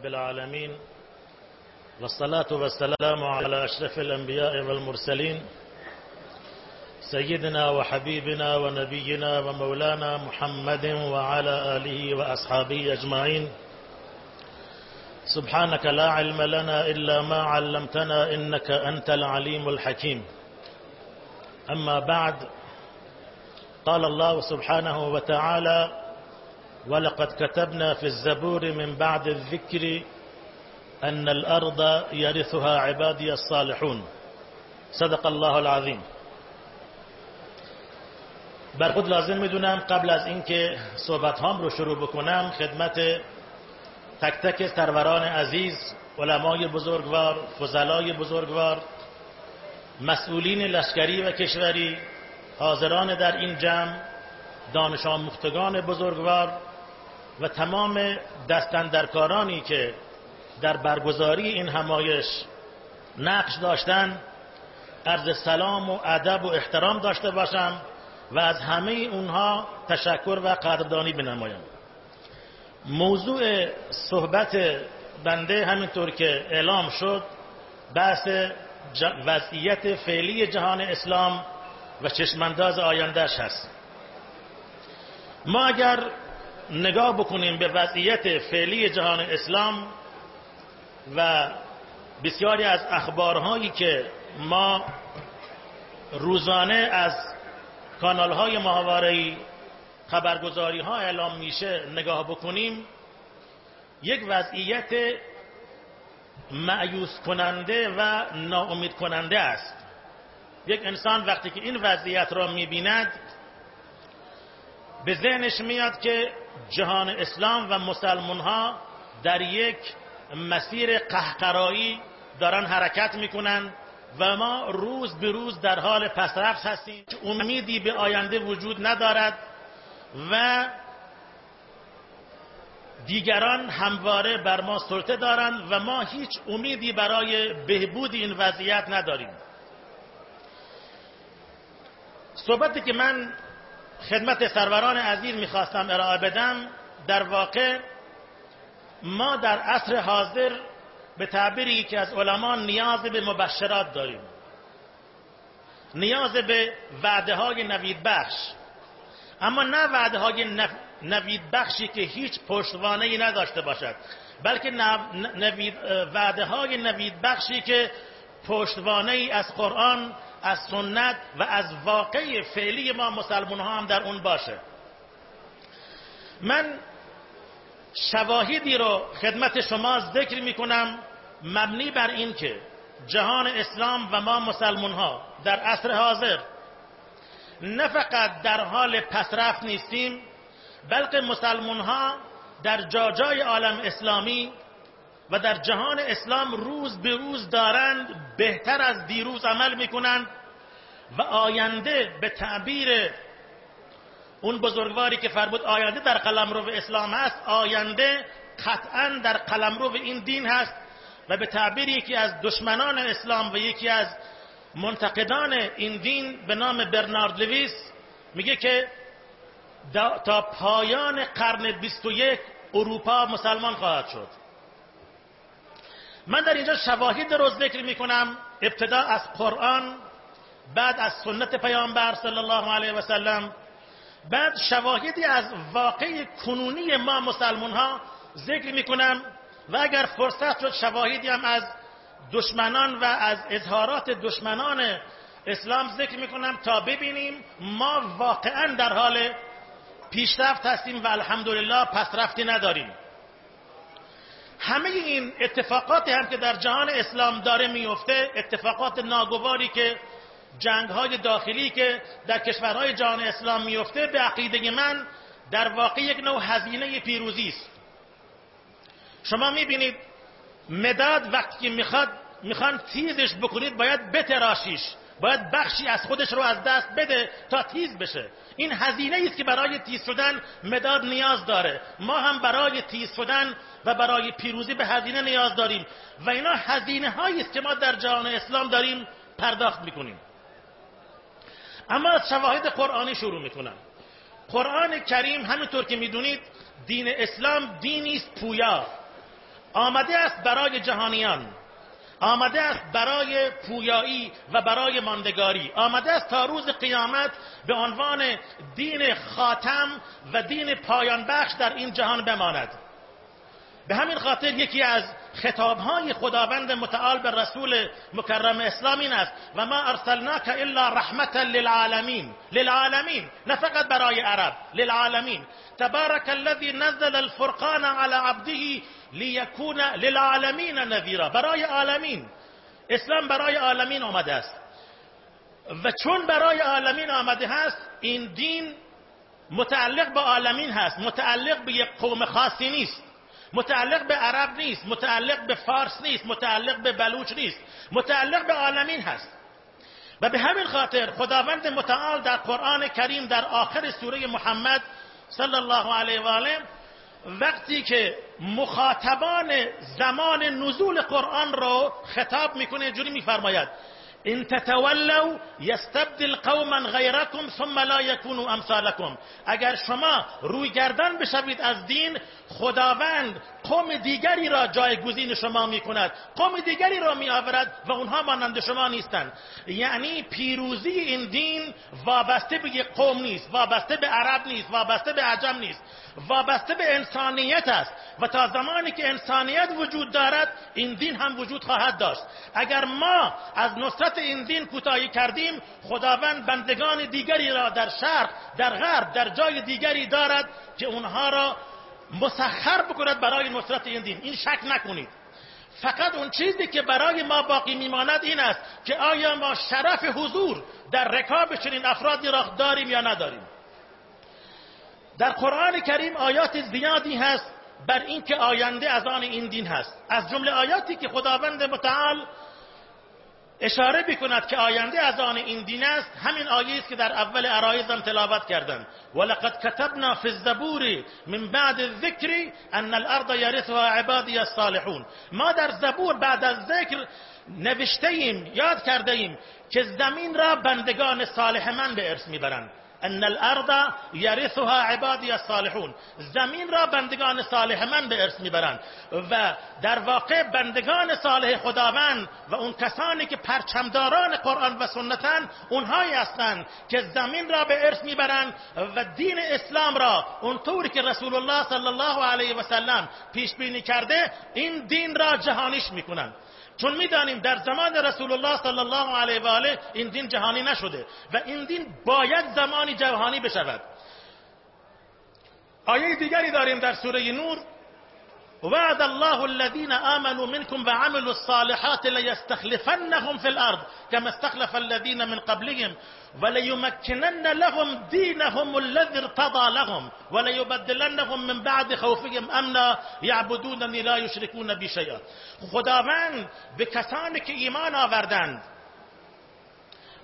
رب العالمين والصلاة والسلام على أشرف الأنبياء والمرسلين سيدنا وحبيبنا ونبينا ومولانا محمد وعلى آله وأصحابه أجمعين. سبحانك لا علم لنا إلا ما علمتنا إنك أنت العليم الحكيم. أما بعد قال الله سبحانه وتعالى ولقد كتبنا في الزبور من بعد الذكر أن الأرض يرثها عبادي الصالحون. صدق الله العظیم بر خود لازم می‌دونم قبل از اینکه صحبت هام رو شروع بکنم خدمت تک تک سروران عزیز علمای بزرگوار فضلای بزرگوار مسئولین لشکری و کشوری حاضران در این جمع دانش آموختگان بزرگوار و تمام دستندرکارانی که در برگزاری این همایش نقش داشتن عرض سلام و ادب و احترام داشته باشم و از همه اونها تشکر و قدردانی بنمایم. موضوع صحبت بنده همینطور که اعلام شد بحث وضعیت فعلی جهان اسلام و چشمانداز آیندهش هست. ما اگر نگاه بکنیم به وضعیت فعلی جهان اسلام و بسیاری از اخبارهایی که ما روزانه از کانال های ماهواره‌ای خبرگزاری ها اعلام میشه نگاه بکنیم یک وضعیت معیوس کننده و ناامید کننده است. یک انسان وقتی که این وضعیت را می‌بیند به ذهنش میاد که جهان اسلام و مسلمان ها در یک مسیر قهقرایی دارن حرکت می‌کنن و ما روز به روز در حال پسرفت هستیم. امیدی به آینده وجود ندارد و دیگران همواره بر ما سلطه دارند و ما هیچ امیدی برای بهبود این وضعیت نداریم. صحبتی که من خدمت سروران عزیز می‌خواستم ارائه بدم. در واقع ما در عصر حاضر به تعبیری که از علما نیاز به مبشرات داریم. نیاز به وعده های نوید بخش. اما نه وعده های نوید بخشی که هیچ پشتوانه ای نداشته باشد بلکه نوید وعده های نوید بخشی که پشتوانه ای از قرآن از سنت و از واقع فعلی ما مسلمان ها هم در اون باشه. من شواهدی رو خدمت شما ذکر می کنم مبنی بر این که جهان اسلام و ما مسلمان ها در عصر حاضر نه فقط در حال پسرفت نیستیم بلکه مسلمان ها در جاجای عالم اسلامی و در جهان اسلام روز به روز دارند بهتر از دیروز عمل می‌کنند و آینده به تعبیر اون بزرگواری که فرمود آینده در قلمرو اسلام هست آینده قطعا در قلمرو این دین هست و به تعبیر یکی از دشمنان اسلام و یکی از منتقدان این دین به نام برنارد لویس میگه که تا پایان قرن 21 اروپا مسلمان خواهد شد. من در اینجا شواهد رو ذکر می‌کنم ابتدا از قرآن بعد از سنت پیامبر صلی الله علیه و سلم بعد شواهدی از واقع کنونی ما مسلمان ها ذکر می‌کنم و اگر فرصت شد شواهدی هم از دشمنان و از اظهارات دشمنان اسلام ذکر می‌کنم تا ببینیم ما واقعا در حال پیشرفت هستیم و الحمدلله پسرفتی نداریم. همه این اتفاقات هم که در جهان اسلام داره میفته اتفاقات ناگواری که جنگ های داخلی که در کشورهای جهان اسلام میفته به عقیده من در واقع یک نوع هزینه پیروزی است. شما می‌بینید مداد وقتی می‌خواد می‌خوان تیزش بکنید باید بتراشیش باید بخشی از خودش رو از دست بده تا تیز بشه. این هزینه است که برای تیز شدن مداد نیاز داره. ما هم برای تیز شدن و برای پیروزی به هزینه نیاز داریم. و اینا هزینه هایی است که ما در جهان اسلام داریم پرداخت می‌کنیم. اما از شواهد قرآنی شروع می‌کنم. قرآن کریم همینطور که می‌دونید دین اسلام دینی است پویا. آمده است برای جهانیان. آمده است برای پویایی و برای ماندگاری. آمده است تا روز قیامت به عنوان دین خاتم و دین پایان بخش در این جهان بماند. به همین خاطر یکی از خطابهای خداوند متعال به رسول مکرم اسلام این است. و ما ارسلناک الا رحمتا للعالمین. للعالمین نه فقط برای عرب للعالمین. تبارک الذي نزل الفرقان على عبده لیکون للعالمین نذیرا. برای عالمین. اسلام برای عالمین آمده است. و چون برای عالمین آمده هست این دین متعلق به عالمین هست متعلق به یک قوم خاصی نیست. متعلق به عرب نیست متعلق به فارس نیست متعلق به بلوچ نیست متعلق به عالمین هست. و به همین خاطر خداوند متعال در قرآن کریم در آخر سوره محمد صلی الله علیه و آله وقتی که مخاطبان زمان نزول قرآن رو خطاب می‌کنه جوری میفرماید ان تتولوا یستبدل قوما غیرکم ثم لا یکونوا امثالکم اگر شما روی گردن بشوید از دین خداوند قوم دیگری را جایگزین شما می کند قوم دیگری را می آورد و اونها مانند شما نیستند. یعنی پیروزی این دین وابسته به یک قوم نیست وابسته به عرب نیست وابسته به عجم نیست. وابسته به انسانیت است. و تا زمانی که انسانیت وجود دارد این دین هم وجود خواهد داشت. اگر ما از نصرت این دین کوتاهی کردیم خداوند بندگان دیگری را در شرق در غرب در جای دیگری دارد که اونها را مسخر بکند برای نصرت این دین. این شک نکنید. فقط اون چیزی که برای ما باقی میماند این است که آیا ما شرف حضور در رکاب چنین افرادی را داریم یا نداریم. در قرآن کریم آیات زیادی هست بر اینکه آینده از آن این دین هست. از جمله آیاتی که خداوند متعال اشاره بکند که آینده از آن این دین است. همین آیه است که در اول عرایزم تلاوت کردن ولقد كتبنا في الزبور من بعد الذکر ان الارض یرثها عبادی الصالحون. ما در زبور بعد از ذکر نوشته ایم یاد کرده ایم که زمین را بندگان صالح من به ارث می‌برند. ان الارض یرثها عبادی الصالحون. زمین را بندگان صالح من به ارث می‌برند و در واقع بندگان صالح خداوند و اون کسانی که پرچمداران قرآن و سنتن اونهایی هستند که زمین را به ارث می‌برند و دین اسلام را اونطوری که رسول الله صلی الله علیه و سلم پیش بینی کرده این دین را جهانیش می‌کنند. چون می‌دانیم در زمان رسول الله صلی الله علیه و آله این دین جهانی نشده و این دین باید زمانی جهانی بشود. آیه دیگری داریم در سوره نور. وعد الله الذين آمنوا منكم وعملوا الصالحات ليستخلفنهم في الأرض كما استخلف الذين من قبلهم وليمكنن لهم دينهم الذي ارتضى لهم وليبدلنهم من بعد خوفهم أمنا يعبدونني لا يشركون بي شيئا. خداوند به کسانی که ایمان آوردند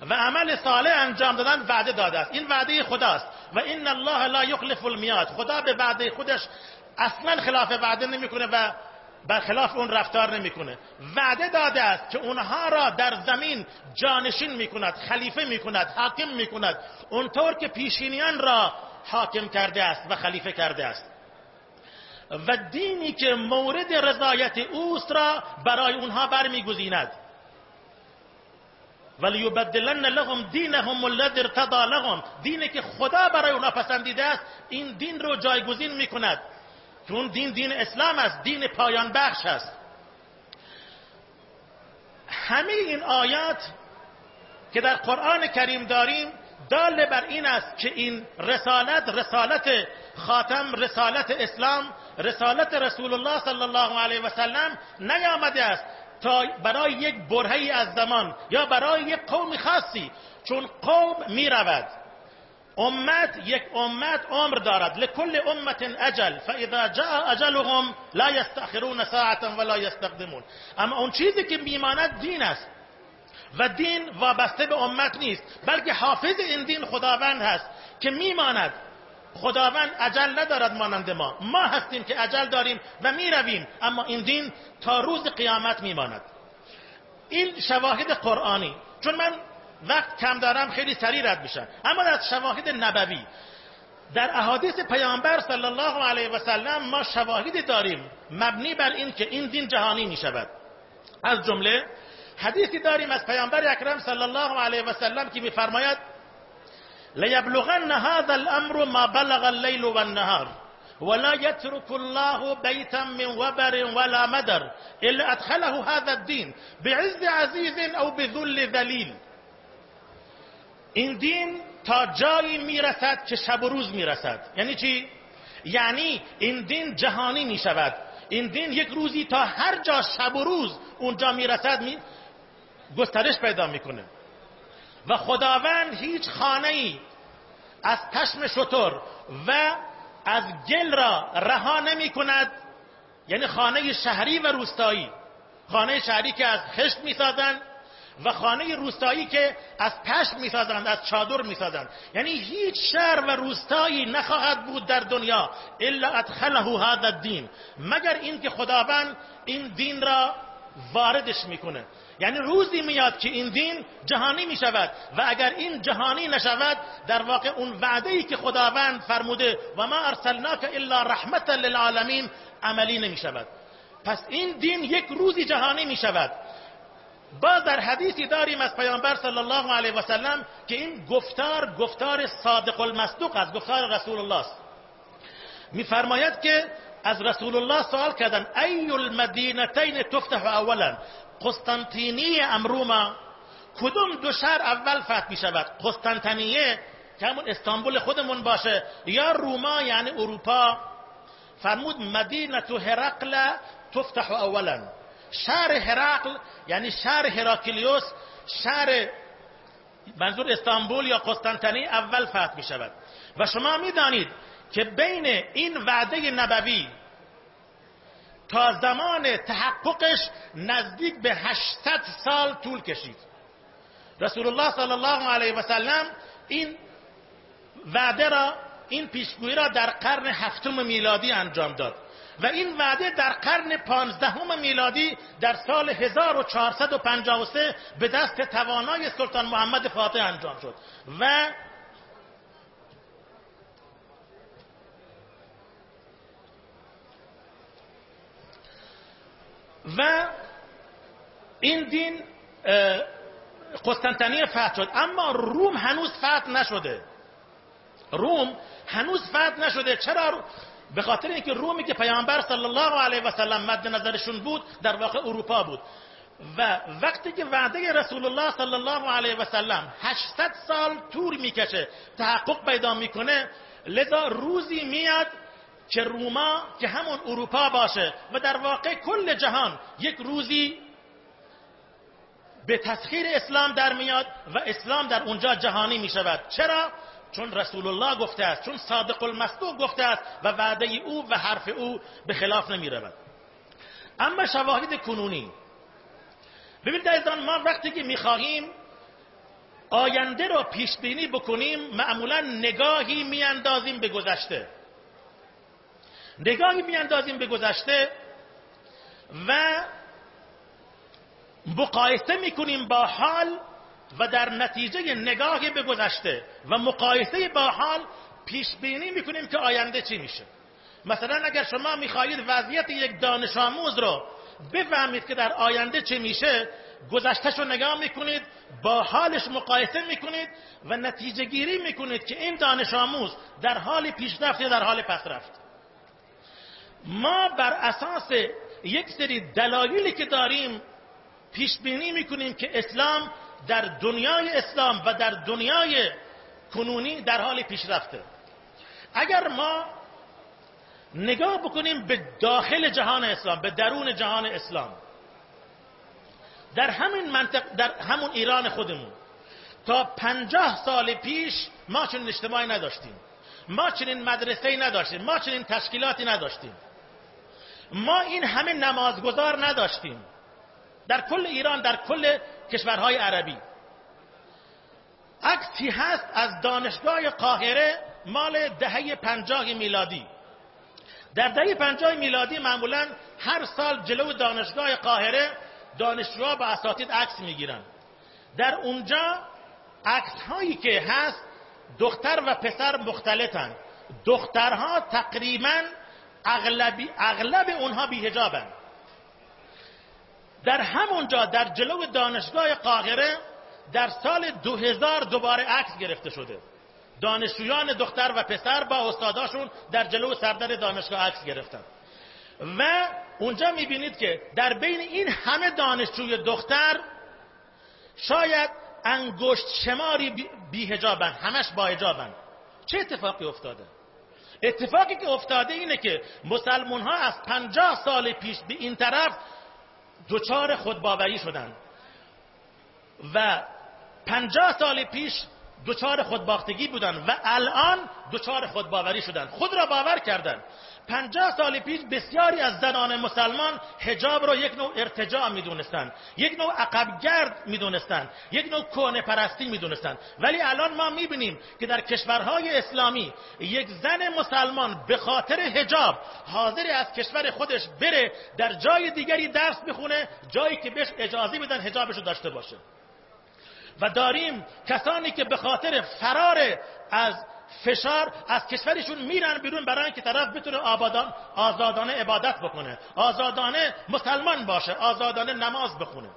و عمل صالح انجام دادن وعده داده است این وعده خداست. و این الله لا یخلف المیاد خدا به وعده خودش اصلا خلاف وعده نمی‌کنه و برخلاف اون رفتار نمی‌کنه. وعده داده است که اونها را در زمین جانشین می‌کند خلیفه می‌کند حاکم می‌کند. اونطور که پیشینیان را حاکم کرده است و خلیفه کرده است. و دینی که مورد رضایت اوست را برای اونها برمیگزیند. ولیبدلن لهم دینهم الذی ارتضى لهم. دینی که خدا برای اونها پسندیده است این دین رو جایگزین می‌کند. چون دین دین اسلام است دین پایان بخش است. همه این آیات که در قرآن کریم داریم دال بر این است که این رسالت رسالت خاتم رسالت اسلام رسالت رسول الله صلی الله علیه و سلم نیامده است تا برای یک برهی از زمان یا برای یک قوم خاصی چون قوم می رود امت یک امت عمر دارد. لكل امت اجل. فاذا جاء اجلهم لا يستأخرون ساعتا ولا يستقدمون اما اون چیزی که میماند دین است. و دین وابسته به امت نیست. بلکه حافظ این دین خداوند هست که میماند. خداوند عجل ندارد مانند ما. ما هستیم که عجل داریم و می‌رویم. اما این دین تا روز قیامت میماند. این شواهد قرآنی. چون من وقت کم دارم خیلی سریع رد میشم. اما در شواهد نبوی در احادیث پیامبر صلی الله علیه و سلم ما شواهدی داریم مبنی بر این که این دین جهانی می شود از جمله حدیثی داریم از پیامبر اکرم صلی الله علیه و سلم که میفرماید لیبلغن هذا الامر ما بلغ الليل والنهار ولا يترك الله بيتا من وبر ولا مدر الا ادخله هذا الدين بعز عزيز او بذل ذلیل. این دین تا جایی می‌رسد که شب و روز می‌رسد. یعنی چی؟ یعنی این دین جهانی می‌شود. این دین یک روزی تا هر جا شب و روز اونجا می‌رسد می گسترش پیدا می‌کنه. و خداوند هیچ خانه ای از پشم شطور و از گل را رها نمی کند یعنی خانه شهری و روستایی. خانه شهری که از خشت می‌سازند. و خانه روستایی که از پشم می‌سازند از چادر می‌سازند. یعنی هیچ شهر و روستایی نخواهد بود در دنیا الا ادخله هذا الدین. مگر اینکه خداوند این دین را واردش می‌کنه. یعنی روزی میاد که این دین جهانی می شود و اگر این جهانی نشود در واقع اون وعده ای که خداوند فرموده و ما ارسلناک الا رحمتا للعالمین عملی نمی شود پس این دین یک روزی جهانی می شود باز در حدیثی داریم از پیامبر صلی الله علیه و سلم که این گفتار گفتار صادق المصدوق از گفتار رسول الله است. میفرماید که از رسول الله سوال کردن ای المدینتین تفتح اولا؟ قسطنطینیه امروما کدوم دو شهر اول فتح می شود قسطنطنیه که همون استانبول خودمون باشه یا روما یعنی اروپا؟ فرمود مدینه هرقل تفتح اولا. شهر هرقل یعنی شهر هراکلیوس شهر منظور استانبول یا قسطنطنیه اول فتح می شود و شما می دانید که بین این وعده نبوی تا زمان تحققش نزدیک به 800 سال طول کشید. رسول الله صلی الله علیه و سلم این وعده را این پیشگویی را در قرن هفتم میلادی انجام داد. و این وعده در قرن پانزدهم میلادی در سال 1453 به دست توانای سلطان محمد فاتح انجام شد. و و این دین قسطنطنیه فتح شد. اما روم هنوز فتح نشده. روم هنوز فتح نشده. چرا به خاطر اینکه رومی که پیامبر صلی الله علیه و سلم مد نظرشون بود در واقع اروپا بود و وقتی که وعده رسول الله صلی الله علیه و سلم 800 سال طول می‌کشه تحقق پیدا می‌کنه لذا روزی میاد که روما که همون اروپا باشه و در واقع کل جهان یک روزی به تسخیر اسلام در میاد و اسلام در اونجا جهانی می شود چرا؟ چون رسول الله گفته است چون صادق المصدوق گفته است و وعده او و حرف او به خلاف نمی رود اما شواهد کنونی. ببینید عزیزان ما وقتی که می‌خواهیم آینده را پیش بینی بکنیم معمولا نگاهی میاندازیم به گذشته. نگاهی میاندازیم به گذشته و مقایسه می‌کنیم با حال و در نتیجه نگاه به گذشته و مقایسه با حال پیش بینی می‌کنیم که آینده چی میشه. مثلا اگر شما می‌خواهید وضعیت یک دانش آموز رو بفهمید که در آینده چه میشه گذشتهش رو نگاه می‌کنید با حالش مقایسه می‌کنید و نتیجه گیری می‌کنید که این دانش آموز در حال پیشرفت یا در حال پسرفت ما بر اساس یک سری دلایلی که داریم پیش بینی می‌کنیم که اسلام در دنیای اسلام و در دنیای کنونی در حال پیشرفته. اگر ما نگاه بکنیم به داخل جهان اسلام به درون جهان اسلام در همین منطق در همون ایران خودمون تا پنجاه سال پیش ما چنین اجتماعی نداشتیم. ما چنین مدرسه نداشتیم. ما چنین تشکیلاتی نداشتیم. ما این همه نمازگزار نداشتیم. در کل ایران در کل کشورهای عربی. عکسی هست از دانشگاه قاهره مال دهه پنجاه میلادی. در دهه پنجاه میلادی معمولا هر سال جلو دانشگاه قاهره دانشجوها با اساتید عکس می‌گیرن. در اونجا عکس هایی که هست دختر و پسر مختلطن. دخترها تقریبا اغلبی اغلب اونها بیهجابن در همونجا در جلو دانشگاه قاهره در سال 2000 دوباره عکس گرفته شده. دانشجویان دختر و پسر با استاداشون در جلو سردر دانشگاه عکس گرفتن. و اونجا می‌بینید که در بین این همه دانشجوی دختر شاید انگشت شماری بیهجابن همش با هجابن چه اتفاقی افتاده؟ اتفاقی که افتاده اینه که مسلمون ها از پنجاه سال پیش به این طرف دچار خودباوری شدن. و پنجاه سال پیش دچار خودباختگی بودن و الان دچار خودباوری شدن. خود را باور کردن. پنجاه سال پیش بسیاری از زنان مسلمان حجاب را یک نوع ارتجاع می‌دونستند یک نوع عقبگرد می‌دونستند یک نوع کهنه پرستی می‌دونستند ولی الان ما می‌بینیم که در کشورهای اسلامی یک زن مسلمان به خاطر حجاب حاضر از کشور خودش بره در جای دیگری درس بخونه جایی که بهش اجازه میدن حجابش رو داشته باشه. و داریم کسانی که به خاطر فرار از فشار از کشورشون میرن بیرون برای اینکه طرف بتونه آبادان آزادانه عبادت بکنه. آزادانه مسلمان باشه. آزادانه نماز بخونه.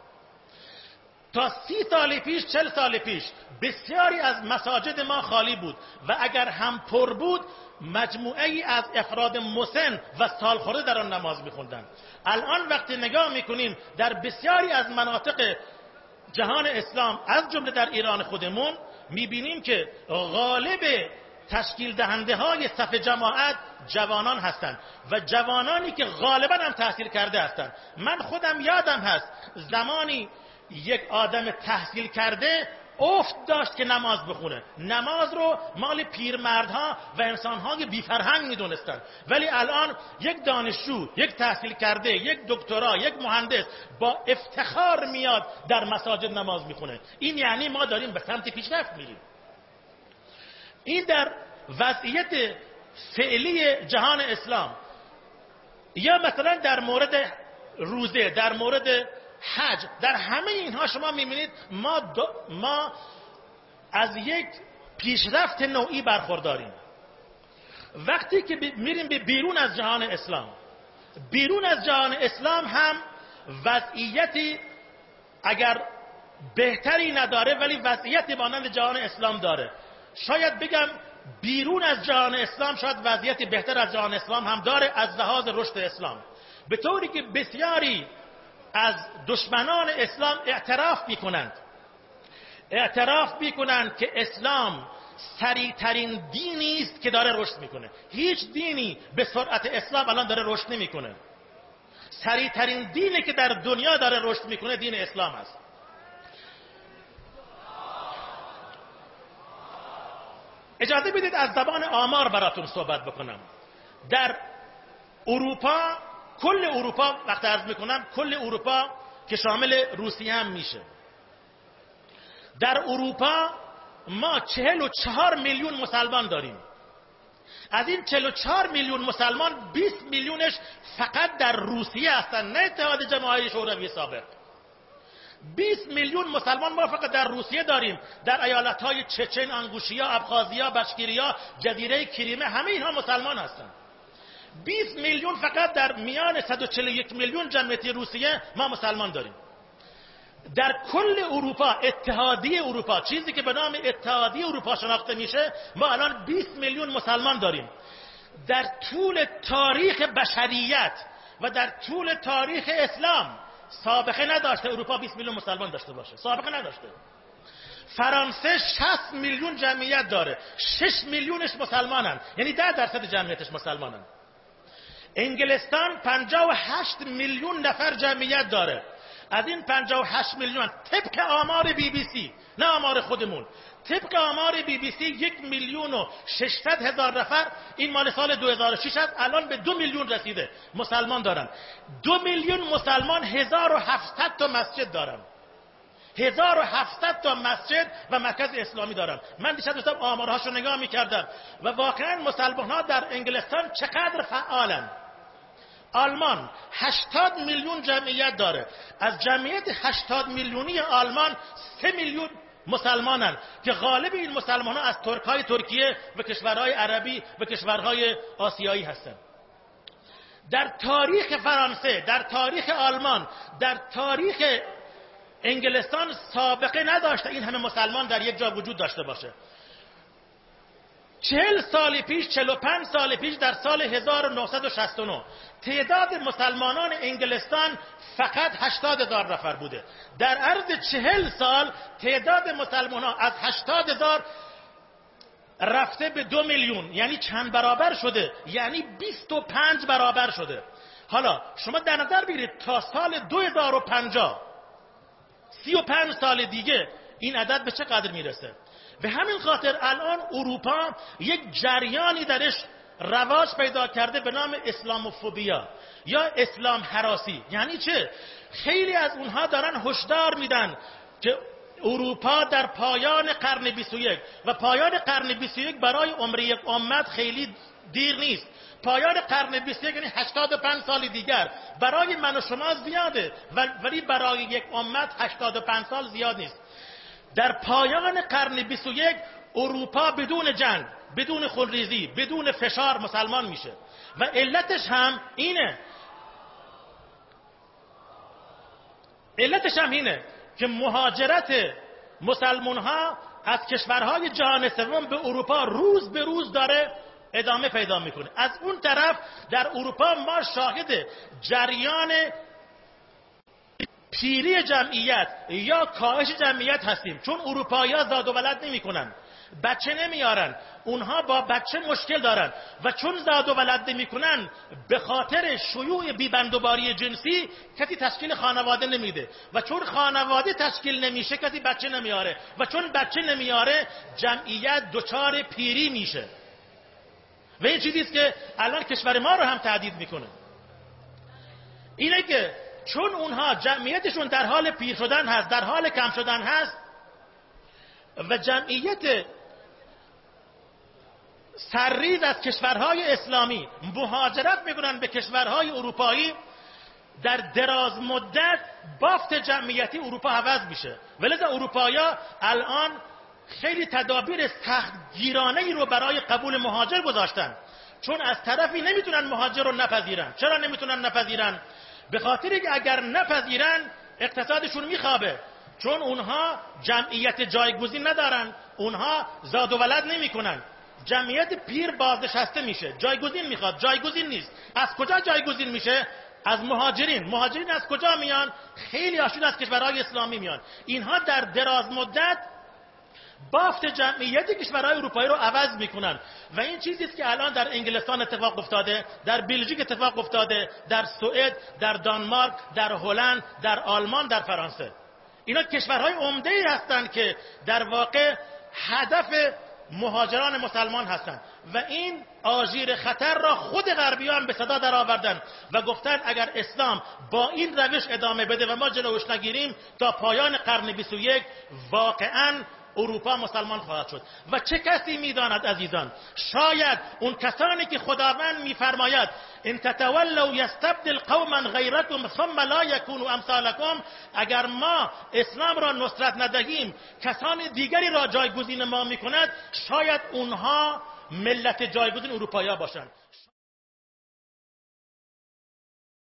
تا سی سال پیش چل سال پیش بسیاری از مساجد ما خالی بود و اگر هم پر بود مجموعه ای از افراد مسن و سالخورده در آن نماز میخوندن. الان وقتی نگاه می‌کنیم در بسیاری از مناطق جهان اسلام از جمله در ایران خودمون می‌بینیم که غالب تشکیل دهنده های صف جماعت جوانان هستند و جوانانی که غالبا هم تحصیل کرده هستند. من خودم یادم هست زمانی یک آدم تحصیل کرده افت داشت که نماز بخونه. نماز رو مال پیرمردها و انسانهای بیفرهنگ می‌دونستند ولی الان یک دانشجو یک تحصیل کرده یک دکترا یک مهندس با افتخار میاد در مساجد نماز می‌خونه. این یعنی ما داریم به سمت پیشرفت میریم. این در وضعیت فعلی جهان اسلام. یا مثلا در مورد روزه در مورد حج. در همه اینها شما می‌بینید ما, ما از یک پیشرفت نوعی برخورداریم. وقتی که میریم به بیرون از جهان اسلام. بیرون از جهان اسلام هم وضعیتی اگر بهتری نداره ولی وضعیتی مانند جهان اسلام داره. شاید بگم بیرون از جهان اسلام شاید وضعیتی بهتر از جهان اسلام هم داره از لحاظ رشد اسلام. به طوری که بسیاری از دشمنان اسلام اعتراف می‌کنند. اعتراف می‌کنند که اسلام سریعترین دینی است که داره رشد می‌کنه. هیچ دینی به سرعت اسلام الان داره رشد نمی‌کنه. سریعترین دینی که در دنیا داره رشد می‌کنه دین اسلام است. اجازه بدید از زبان آمار براتون صحبت بکنم. در اروپا کل اروپا وقت عرض می‌کنم کل اروپا که شامل روسیه هم میشه. در اروپا ما چهل و چهار میلیون مسلمان داریم. از این چهل و چهار میلیون مسلمان 20 میلیونش فقط در روسیه هستن نه اتحاد جماهیر شوروی سابق. 20 میلیون مسلمان ما فقط در روسیه داریم. در ایالت های چچن، انگوشیا، ابخازیا، بشکیریا، جزیره کریمه همه اینها مسلمان هستند 20 میلیون فقط در میان 141 میلیون جمعیت روسیه ما مسلمان داریم. در کل اروپا اتحادیه اروپا چیزی که به نام اتحادیه اروپا شناخته میشه ما الان 20 میلیون مسلمان داریم. در طول تاریخ بشریت و در طول تاریخ اسلام سابقه نداشته اروپا 20 میلیون مسلمان داشته باشه. سابقه نداشته. فرانسه 60 میلیون جمعیت داره. 6 میلیونش مسلمانن. یعنی 10 درصد جمعیتش مسلمانن. انگلستان 58 میلیون نفر جمعیت داره. از این 58 میلیون طبق آمار بی بی سی نه آمار خودمون. طبق آمار بی بی سی یک میلیون و 600 هزار نفر. این مال سال 2006 است الان به دو میلیون رسیده. مسلمان دارن. دو میلیون مسلمان 1700 تا مسجد دارن. 1700 تا مسجد و مرکز اسلامی دارن من دیشب داشتم آمارهاشو نگاه می‌کردم و واقعا مسلمان ها در انگلستان چقدر فعالن. آلمان 80 میلیون جمعیت داره. از جمعیت 80 میلیونی آلمان 3 میلیون مسلمانن که غالب این مسلمان ها از ترک های ترکیه و کشورهای عربی و کشورهای آسیایی هستند در تاریخ فرانسه در تاریخ آلمان در تاریخ انگلستان سابقه نداشته این همه مسلمان در یک جا وجود داشته باشه. چهل سال پیش چهل و پنج سال پیش در سال 1969 تعداد مسلمانان انگلستان فقط هشتاد هزار نفر بوده. در عرض چهل سال تعداد مسلمان از هشتاد هزار رفته به دو میلیون یعنی چند برابر شده یعنی بیست و پنج برابر شده. حالا شما در نظر بگیرید تا سال دو هزار و پنجاه سی و پنج سال دیگه این عدد به چه قدر می‌رسه؟ به همین خاطر الان اروپا یک جریانی درش رواج پیدا کرده به نام اسلاموفوبیا یا اسلام حراسی. یعنی چه؟ خیلی از اونها دارن هشدار میدن که اروپا در پایان قرن 21 و پایان قرن 21 برای عمر یک امت خیلی دیر نیست. پایان قرن 21 یعنی 85 سال دیگر برای من و شما زیاده ولی برای یک امت 85 سال زیاد نیست. در پایان قرن 21 اروپا بدون جنگ بدون خونریزی بدون فشار مسلمان میشه. و علتش هم اینه. علتش هم اینه که مهاجرت مسلمان ها از کشورهای جهان سوم به اروپا روز به روز داره ادامه پیدا می‌کنه. از اون طرف در اروپا ما شاهد جریان پیری جمعیت یا کاهش جمعیت هستیم. چون اروپایی ها زاد و ولد نمی‌کنن. بچه نمیارن اونها با بچه مشکل دارن. و چون زاد و ولد نمی‌کنن به خاطر شیوع بیبندوباری جنسی کسی تشکیل خانواده نمیده. و چون خانواده تشکیل نمیشه کسی بچه نمیاره و چون بچه نمیاره جمعیت دچار پیری میشه. و این چیزی است که الان کشور ما رو هم تعدید می‌کنه. اینه که چون اونها جمعیتشون در حال پیر شدن هست در حال کم شدن هست و جمعیت سرریز از کشورهای اسلامی مهاجرت می‌کنن به کشورهای اروپایی در دراز مدت بافت جمعیتی اروپا عوض میشه. ولذا اروپایا الان خیلی تدابیر سخت گیرانه ای رو برای قبول مهاجر گذاشتن. چون از طرفی نمی‌تونن مهاجر رو نپذیرن. چرا نمی‌تونن نپذیرن؟ به خاطر که اگر نپذیرن اقتصادشون میخوابه. چون اونها جمعیت جایگزین ندارن. اونها زاد و ولد نمی‌کنن. جمعیت پیر بازنشسته میشه. جایگزین می‌خواد. جایگزین نیست. از کجا جایگزین میشه؟ از مهاجرین. مهاجرین از کجا میان؟ خیلی هاشون از کشورهای اسلامی میان. اینها در دراز مدت بافت جمعیت کشورهای اروپایی رو عوض می‌کنن. و این چیزی است که الان در انگلستان اتفاق افتاده در بلژیک اتفاق افتاده در سوئد در دانمارک در هلند در آلمان در فرانسه. اینا کشورهای عمده ای هستند که در واقع هدف مهاجران مسلمان هستند و این آژیر خطر را خود غربی هم به صدا در آوردن و گفتن اگر اسلام با این روش ادامه بده و ما جلوش نگیریم تا پایان قرن 21 واقعا اروپا مسلمان خواهد شد. و چه کسی می‌داند عزیزان؟ شاید اون کسانی که خداوند میفرماید ان تتولوا یستبدل قوما غیرکم ثم لا یکونوا امثالکم. اگر ما اسلام را نصرت ندهیم کسان دیگری را جایگزین ما می‌کند شاید اونها ملت جایگزین اروپایی باشند.